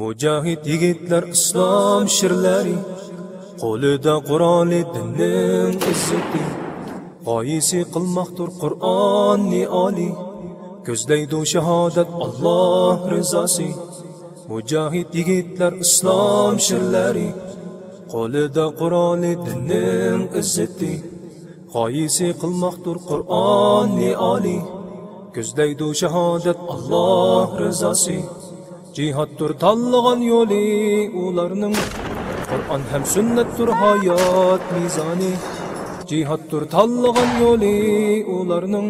Mujohid yigitlar islom shirlari qo'lida qur'oni dinning izzati g'oyisi qilmoqdir qur'onni oli ko'zlaydi shahodat Alloh rizosi. Mujohid yigitlar islom shirlari qo'lida qur'oni dinning izzati g'oyisi qilmoqdir qur'onni oli ko'zlaydi shahodat Alloh rizosi. Cihattur tanlagan yoli ularning Qur'on ham sunnattur hayot mizoni. Cihattur tanlagan yoli ularning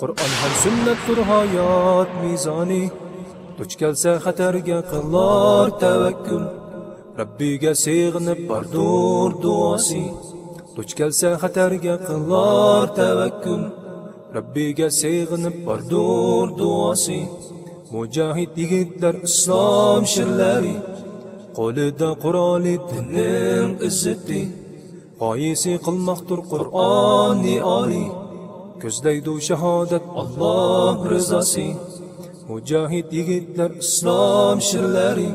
Qur'on ham sunnattur hayot mizoni. Duch kelsa xatarga qilar tavakkul Rabbiga sig'inib bordur duosi. Duch kelsa xatarga qilar tavakkul Rabbiga sig'inib bordur duosi. Mujohid yigitlar islom shirlari qo'lida qur'oni dinning izzati g'oyisi qilmoqdir qur'onni oli ko'zlaydi shahodat Alloh rizosi mujohid yigitlar islom shirlari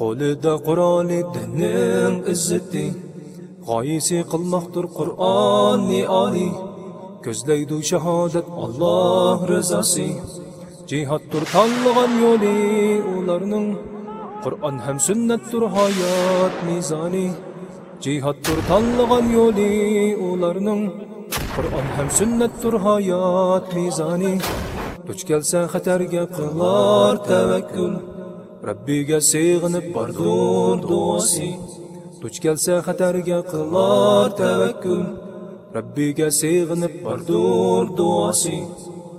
qo'lida qur'oni dinning izzati g'oyisi qilmoqdir qur'onni oli ko'zlaydi shahodat Alloh rizosi jihoddir tanlagan yo'li ularning Qur'on ham sunnatdir hayot mizoni. Jihoddir tanlagan yo'li ularning Qur'on ham sunnatdir hayot mizoni. Duch kelsa xatarga qilar tavakkul Rabbiga sig'inib bordur duosi. Duch kelsa xatarga qilar tavakkul Rabbiga sig'inib bordur duosi.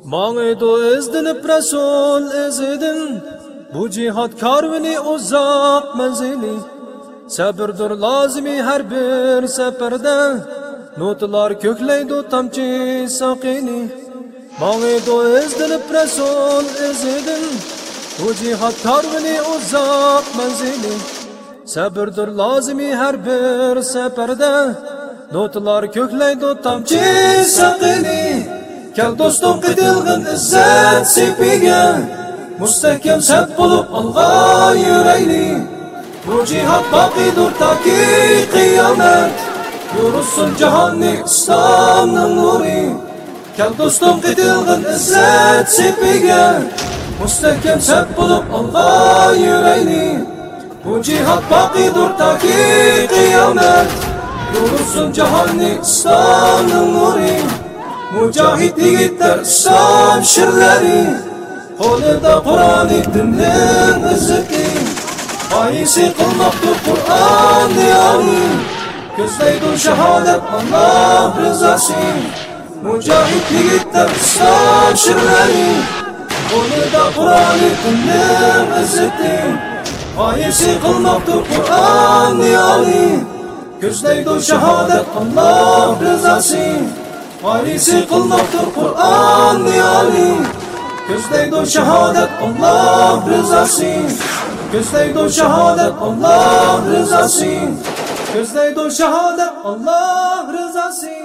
Mağidu izdinib Resul izidin Bu cihat karvini uzak menzili. Sabırdır lazimi her bir seferde. Notlar kökleydu tamçı sakini. Mağidu izdinib Resul izidin Bu cihat karvini uzak menzili. Sabırdır lazimi her bir seferde. Notlar kökleydu tamçı sakini Kel dostum qitilgin izzat sepiga Mustahkam sab bo'lib olg'a yurayli Bu jihad boqiydur toki qiyomat Yursin jahonni islomning nuri. Kel dostum qitilgin izzat sepiga Mustahkam sab bo'lib olg'a yurayli Bu jihad boqiydur toki qiyomat Yursin jahonni islomning nuri Mujohid yigitlar islom shirlari Qo'lida Qur'oni dinning izzati G'oyisi qilmoqdir Qur'onni oli Ko'zlaydi shahodat Alloh rizosi Mujohid yigitlar islom shirlari Qo'lida Qur'oni dinning izzati G'oyisi qilmoqdir Qur'onni oli Ko'zlaydi shahodat Alloh G'oyisi qilmoqdir Qur'onni oli Ko'zlaydi shahodat Alloh rizosi Ko'zlaydi shahodat Alloh rizosi Ko'zlaydi shahodat Alloh rizosi